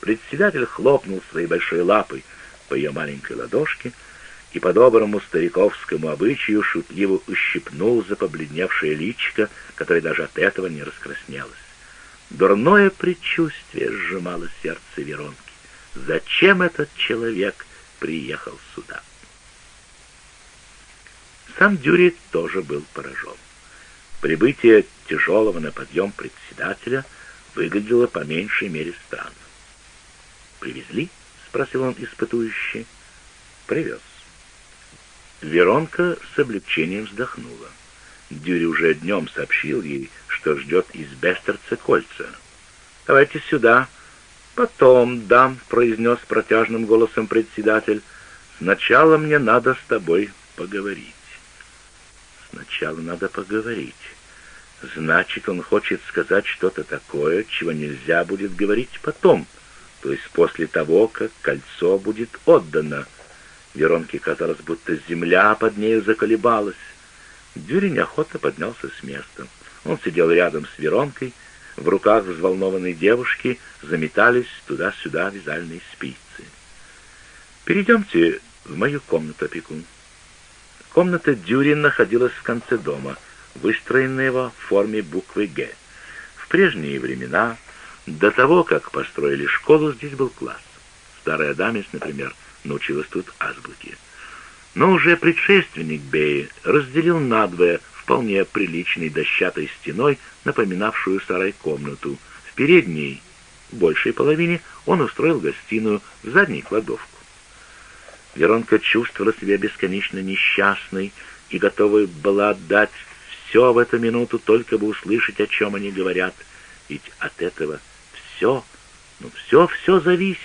Председатель хлопнул своей большой лапой по ее маленькой ладошке и по доброму стариковскому обычаю шутливо ущипнул за побледневшее личико, которое даже от этого не раскраснелось. Дурное предчувствие сжимало сердце Веронки. Зачем этот человек приехал сюда? Сам Дюри тоже был поражен. Прибытие тяжелого на подъем председателя выглядело по меньшей мере странно. «Привезли?» — спросил он испытующе. «Привез». Веронка с облегчением вздохнула. Дюри уже днем сообщил ей, что ждет из Бестерца кольца. «Давайте сюда. Потом дам», — произнес протяжным голосом председатель. «Сначала мне надо с тобой поговорить». «Сначала надо поговорить». Значит, он хочет сказать что-то такое, чего нельзя будет говорить потом, то есть после того, как кольцо будет отдано. Веронке казалось, будто земля под нею заколебалась. Дюри неохотно поднялся с места. Он сидел рядом с Веронкой, в руках взволнованной девушки заметались туда-сюда вязальные спицы. «Перейдемте в мою комнату, опекун». Комната Дюри находилась в конце дома, выстроенная в форме буквы «Г». В прежние времена, до того, как построили школу, здесь был класс. Старая Адамис, например, научилась тут азбуке. Но уже предшественник Беи разделил надвое вполне приличной дощатой стеной, напоминавшую сарай-комнату. В передней, большей половине, он устроил гостиную, в задней — кладовку. Веронка чувствовала себя бесконечно несчастной и готовой была отдать все в эту минуту, только бы услышать, о чем они говорят. Ведь от этого все, ну все-все зависит.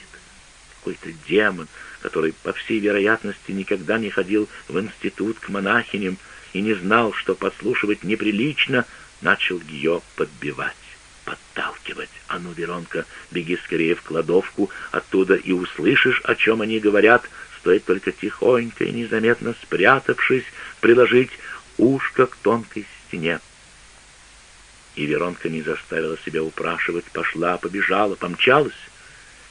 Какой-то демон, который, по всей вероятности, никогда не ходил в институт к монахиням и не знал, что подслушивать неприлично, начал ее подбивать, подталкивать. «А ну, Веронка, беги скорее в кладовку, оттуда и услышишь, о чем они говорят, стоит только тихонько и незаметно спрятавшись, приложить ушко к тонкой стене». И Веронка не заставила себя упрашивать, пошла, побежала, помчалась.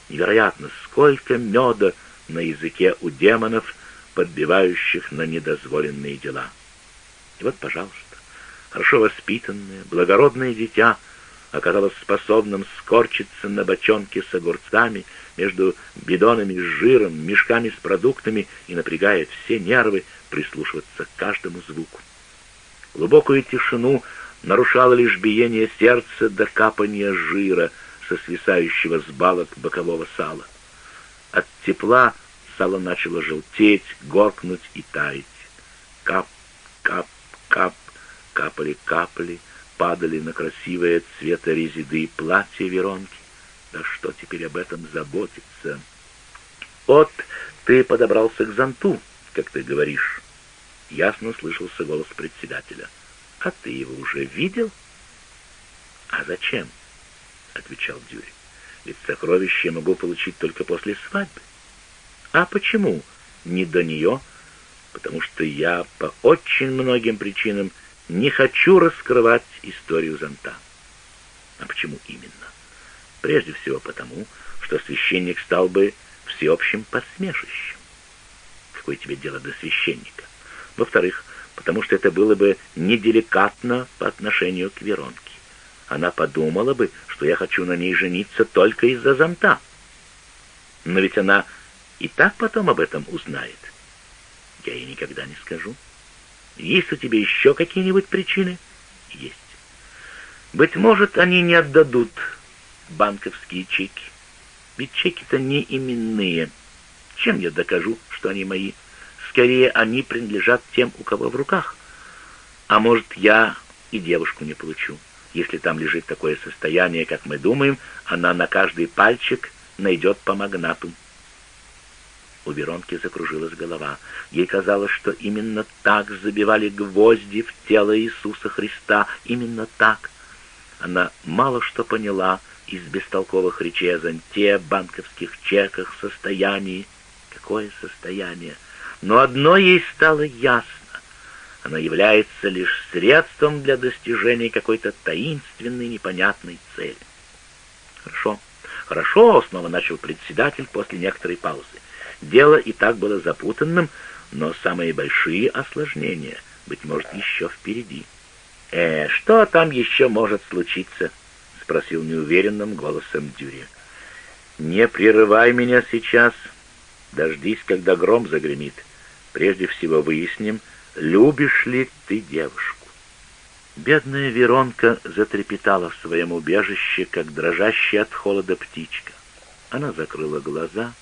Невероятно, сколько меда на языке у демонов, подбивающих на недозволенные дела. И вот, пожалуйста, хорошо воспитанное, благородное дитя оказалось способным скорчиться на бочонке с огурцами между бидонами с жиром, мешками с продуктами и, напрягая все нервы, прислушиваться к каждому звуку. Глубокую тишину нарушало лишь биение сердца до капания жира со свисающего с балок бокового сала. От тепла сало начало желтеть, горкнуть и таять. Кап, кап, кап, капали капли, падали на красивое цвета резиды платье Веронки. Да что теперь об этом заботиться? Вот ты подобрался к зонту, как ты говоришь. Ясно слышался голос председателя. А ты его уже видел? А зачем? Отвечал Дюри ведь сокровище могу получить только после свадьбы. А почему не до нее? Потому что я по очень многим причинам не хочу раскрывать историю зонта. А почему именно? Прежде всего потому, что священник стал бы всеобщим посмешищем. Какое тебе дело до священника? Во-вторых, потому что это было бы неделикатно по отношению к Веронке. Она подумала бы, что я хочу на ней жениться только из-за зонта. Но ведь она и так потом об этом узнает. Я ей никогда не скажу. Есть у тебя еще какие-нибудь причины? Есть. Быть может, они не отдадут банковские чеки. Ведь чеки-то не именные. Чем я докажу, что они мои? Скорее, они принадлежат тем, у кого в руках. А может, я и девушку не получу. Если там лежит такое состояние, как мы думаем, она на каждый пальчик найдет по магнату. У Веронки закружилась голова. Ей казалось, что именно так забивали гвозди в тело Иисуса Христа. Именно так. Она мало что поняла из бестолковых речей о зонте, банковских чеках, состоянии. Какое состояние? Но одно ей стало ясно. Она является лишь средством для достижения какой-то таинственной, непонятной цели. Хорошо. «Хорошо», — снова начал председатель после некоторой паузы. Дело и так было запутанным, но самые большие осложнения, быть может, еще впереди. «Э, что там еще может случиться?» — спросил неуверенным голосом Дюри. «Не прерывай меня сейчас. Дождись, когда гром загремит. Прежде всего выясним, любишь ли ты девушку». Бедная Веронка затрепетала в своем убежище, как дрожащая от холода птичка. Она закрыла глаза,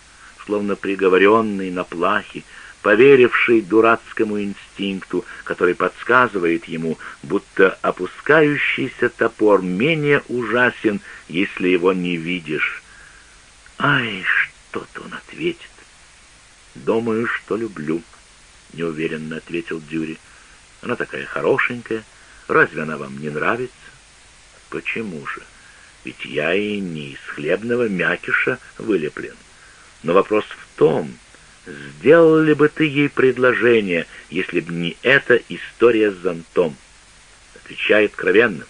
словно приговоренный на плахе, поверивший дурацкому инстинкту, который подсказывает ему, будто опускающийся топор менее ужасен, если его не видишь. «Ай, что-то он ответит!» «Думаю, что люблю», — неуверенно ответил Дюри. «Она такая хорошенькая, Разве она вам не нравится? Почему же? Ведь я и не из хлебного мякиша вылеплен. Но вопрос в том, сделал ли бы ты ей предложение, если бы не эта история с зонтом? Отвечай откровенно.